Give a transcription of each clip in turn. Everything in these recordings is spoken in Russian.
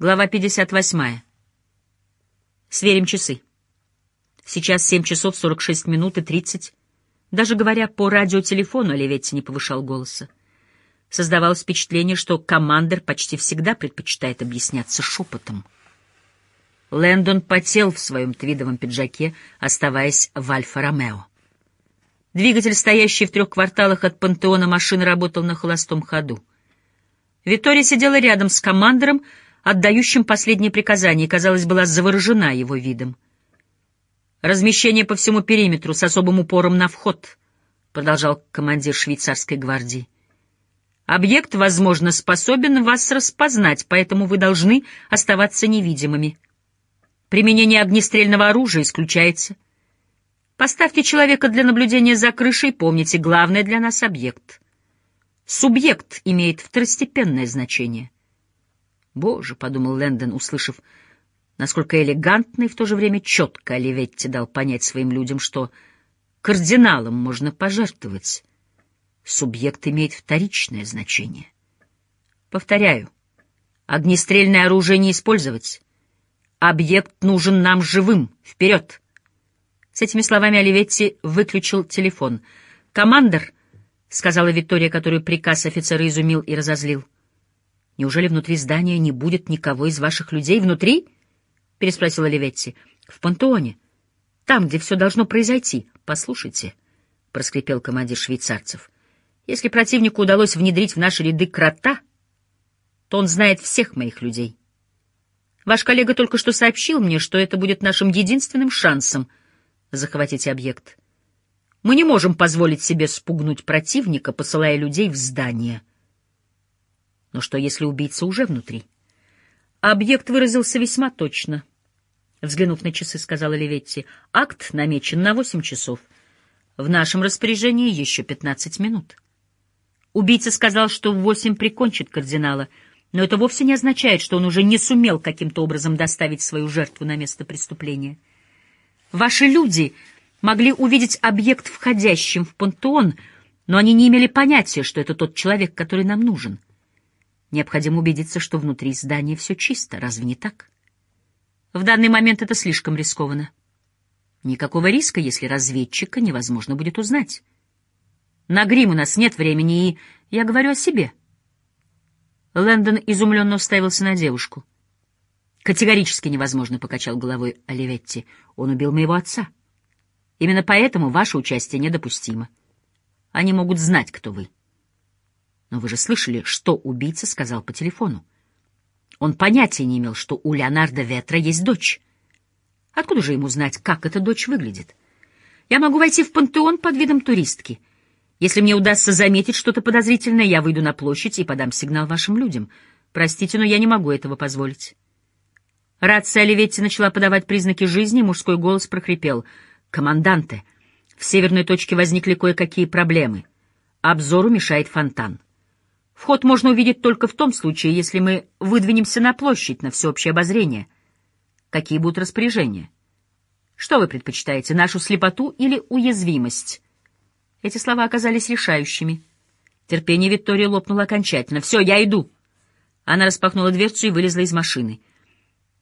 Глава 58. Сверим часы. Сейчас 7 часов 46 минут и 30. Даже говоря по радиотелефону, Оливетти не повышал голоса. Создавалось впечатление, что командир почти всегда предпочитает объясняться шепотом. Лэндон потел в своем твидовом пиджаке, оставаясь в Альфа-Ромео. Двигатель, стоящий в трех кварталах от пантеона машины, работал на холостом ходу. Виктория сидела рядом с командором, отдающим последние приказания, и, казалось, была заворожена его видом. «Размещение по всему периметру с особым упором на вход», — продолжал командир швейцарской гвардии. «Объект, возможно, способен вас распознать, поэтому вы должны оставаться невидимыми. Применение огнестрельного оружия исключается. Поставьте человека для наблюдения за крышей, помните, главное для нас — объект. Субъект имеет второстепенное значение. «Боже», — подумал Лэндон, услышав, насколько элегантно и в то же время четко Оливетти дал понять своим людям, что кардиналом можно пожертвовать. Субъект имеет вторичное значение. Повторяю, огнестрельное оружие не использовать. Объект нужен нам живым. Вперед! С этими словами Оливетти выключил телефон. «Командор», — сказала Виктория, которую приказ офицера изумил и разозлил, — Неужели внутри здания не будет никого из ваших людей? Внутри? — переспросила Леветти. — В пантеоне. Там, где все должно произойти. Послушайте, — проскрипел командир швейцарцев, — если противнику удалось внедрить в наши ряды крота, то он знает всех моих людей. Ваш коллега только что сообщил мне, что это будет нашим единственным шансом захватить объект. Мы не можем позволить себе спугнуть противника, посылая людей в здание. — но что, если убийца уже внутри? Объект выразился весьма точно. Взглянув на часы, сказала Леветти, акт намечен на восемь часов. В нашем распоряжении еще пятнадцать минут. Убийца сказал, что в восемь прикончит кардинала, но это вовсе не означает, что он уже не сумел каким-то образом доставить свою жертву на место преступления. Ваши люди могли увидеть объект, входящим в пантеон, но они не имели понятия, что это тот человек, который нам нужен. Необходимо убедиться, что внутри здания все чисто, разве не так? В данный момент это слишком рискованно. Никакого риска, если разведчика невозможно будет узнать. На грим у нас нет времени, и я говорю о себе. Лэндон изумленно уставился на девушку. «Категорически невозможно», — покачал головой Оливетти. «Он убил моего отца. Именно поэтому ваше участие недопустимо. Они могут знать, кто вы». Но вы же слышали, что убийца сказал по телефону. Он понятия не имел, что у Леонардо Ветра есть дочь. Откуда же ему знать, как эта дочь выглядит? Я могу войти в пантеон под видом туристки. Если мне удастся заметить что-то подозрительное, я выйду на площадь и подам сигнал вашим людям. Простите, но я не могу этого позволить. Рация Оливетти начала подавать признаки жизни, мужской голос прохрипел. «Команданте, в северной точке возникли кое-какие проблемы. Обзору мешает фонтан. Вход можно увидеть только в том случае, если мы выдвинемся на площадь на всеобщее обозрение. Какие будут распоряжения? Что вы предпочитаете, нашу слепоту или уязвимость? Эти слова оказались решающими. Терпение Виктории лопнуло окончательно. «Все, я иду!» Она распахнула дверцу и вылезла из машины.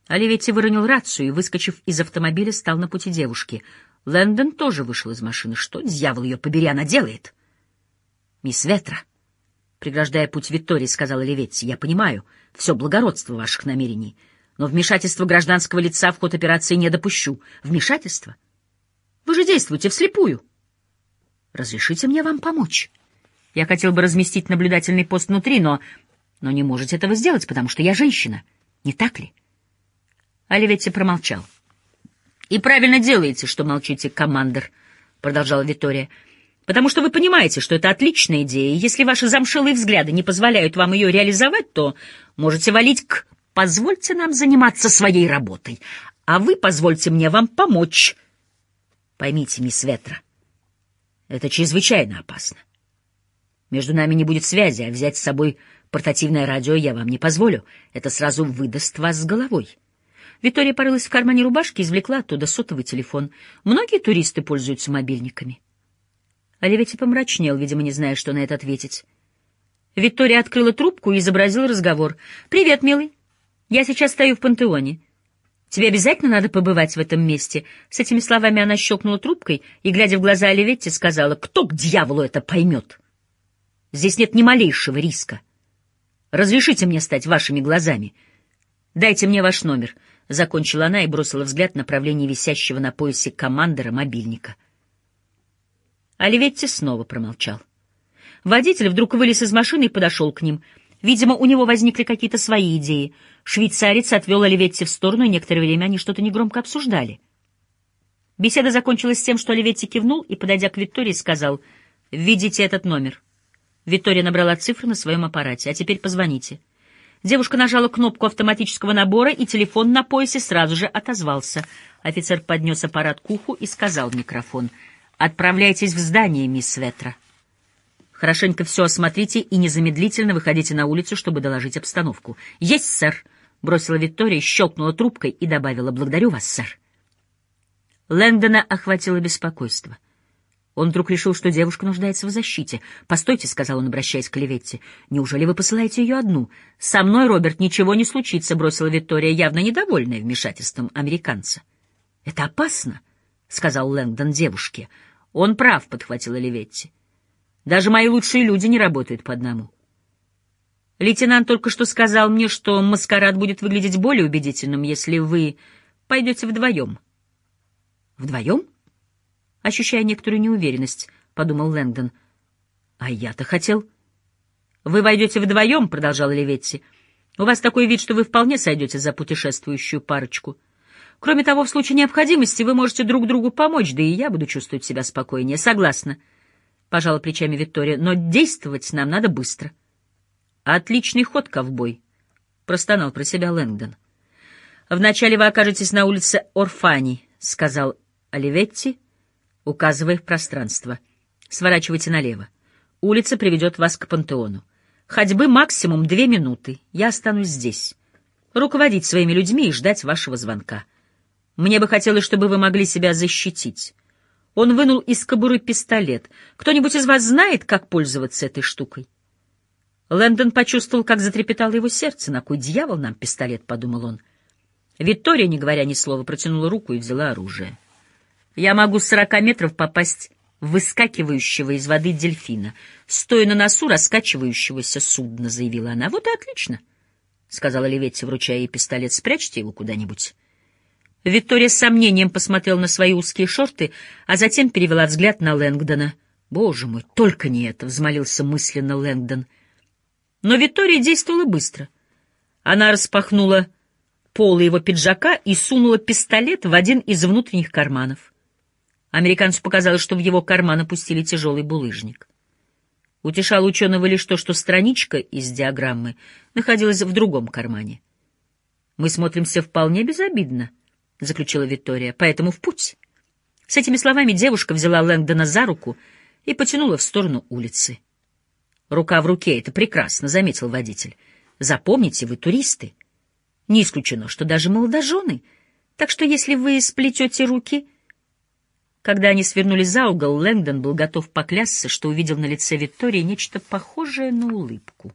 Оливетти выронил рацию и, выскочив из автомобиля, стал на пути девушки. Лэндон тоже вышел из машины. Что, дьявол ее побери, она делает? «Мисс Ветра!» Преграждая путь Виктории, сказала Леветти. «Я понимаю все благородство ваших намерений, но вмешательство гражданского лица в ход операции не допущу. Вмешательство? Вы же действуете вслепую. Разрешите мне вам помочь. Я хотел бы разместить наблюдательный пост внутри, но... Но не можете этого сделать, потому что я женщина. Не так ли?» Оливетти промолчал. «И правильно делаете, что молчите, командир», — продолжала Виктория. Потому что вы понимаете, что это отличная идея, и если ваши замшелые взгляды не позволяют вам ее реализовать, то можете валить к «позвольте нам заниматься своей работой», а вы позвольте мне вам помочь. Поймите, мисс Ветра, это чрезвычайно опасно. Между нами не будет связи, а взять с собой портативное радио я вам не позволю. Это сразу выдаст вас с головой. Виктория порылась в кармане рубашки и извлекла оттуда сотовый телефон. Многие туристы пользуются мобильниками. Оливетти помрачнел, видимо, не зная, что на это ответить. Виктория открыла трубку и изобразила разговор. «Привет, милый. Я сейчас стою в пантеоне. Тебе обязательно надо побывать в этом месте. С этими словами она щелкнула трубкой и, глядя в глаза Оливетти, сказала, кто к дьяволу это поймет? Здесь нет ни малейшего риска. Разрешите мне стать вашими глазами. Дайте мне ваш номер. Закончила она и бросила взгляд в направлении висящего на поясе командора мобильника. Оливетти снова промолчал. Водитель вдруг вылез из машины и подошел к ним — Видимо, у него возникли какие-то свои идеи. Швейцарец отвел Оливетти в сторону, и некоторое время они что-то негромко обсуждали. Беседа закончилась тем, что Оливетти кивнул и, подойдя к Виктории, сказал «Введите этот номер». Виктория набрала цифры на своем аппарате. «А теперь позвоните». Девушка нажала кнопку автоматического набора, и телефон на поясе сразу же отозвался. Офицер поднес аппарат к уху и сказал в микрофон «Отправляйтесь в здание, мисс Ветра». Хорошенько все осмотрите и незамедлительно выходите на улицу, чтобы доложить обстановку. — Есть, сэр! — бросила Виктория, щелкнула трубкой и добавила. — Благодарю вас, сэр. Лэндона охватило беспокойство. Он вдруг решил, что девушка нуждается в защите. «Постойте», — сказал он, обращаясь к Леветти, — «неужели вы посылаете ее одну?» «Со мной, Роберт, ничего не случится», — бросила Виктория, явно недовольная вмешательством американца. «Это опасно», — сказал Лэндон девушке. «Он прав», — подхватила Леветти. Даже мои лучшие люди не работают по одному. Лейтенант только что сказал мне, что маскарад будет выглядеть более убедительным, если вы пойдете вдвоем. Вдвоем? Ощущая некоторую неуверенность, подумал Лэнгдон. А я-то хотел... Вы войдете вдвоем, продолжал Леветти. У вас такой вид, что вы вполне сойдете за путешествующую парочку. Кроме того, в случае необходимости вы можете друг другу помочь, да и я буду чувствовать себя спокойнее. Согласна пожала плечами Виктория, но действовать нам надо быстро. Отличный ход, ковбой, простонал про себя Лэнгдон. Вначале вы окажетесь на улице Орфани, сказал Оливетти, указывая в пространство. Сворачивайте налево. Улица приведет вас к пантеону. Ходьбы максимум две минуты. Я останусь здесь. Руководить своими людьми и ждать вашего звонка. Мне бы хотелось, чтобы вы могли себя защитить. Он вынул из кобуры пистолет. «Кто-нибудь из вас знает, как пользоваться этой штукой?» Лэндон почувствовал, как затрепетало его сердце. «На кой дьявол нам пистолет?» — подумал он. Виктория, не говоря ни слова, протянула руку и взяла оружие. «Я могу с сорока метров попасть в выскакивающего из воды дельфина, стоя на носу раскачивающегося судна», — заявила она. «Вот и отлично», — сказала Леветти, вручая ей пистолет. «Спрячьте его куда-нибудь». Виктория с сомнением посмотрела на свои узкие шорты, а затем перевела взгляд на Лэнгдона. «Боже мой, только не это!» — взмолился мысленно Лэнгдон. Но Виктория действовала быстро. Она распахнула полы его пиджака и сунула пистолет в один из внутренних карманов. Американцу показалось, что в его карман опустили тяжелый булыжник. Утешало ученого лишь то, что страничка из диаграммы находилась в другом кармане. «Мы смотримся вполне безобидно», — заключила Виктория, — поэтому в путь. С этими словами девушка взяла Лэнгдона за руку и потянула в сторону улицы. «Рука в руке — это прекрасно», — заметил водитель. «Запомните, вы туристы. Не исключено, что даже молодожены. Так что если вы сплетете руки...» Когда они свернули за угол, Лэнгдон был готов поклясться, что увидел на лице Виктории нечто похожее на улыбку.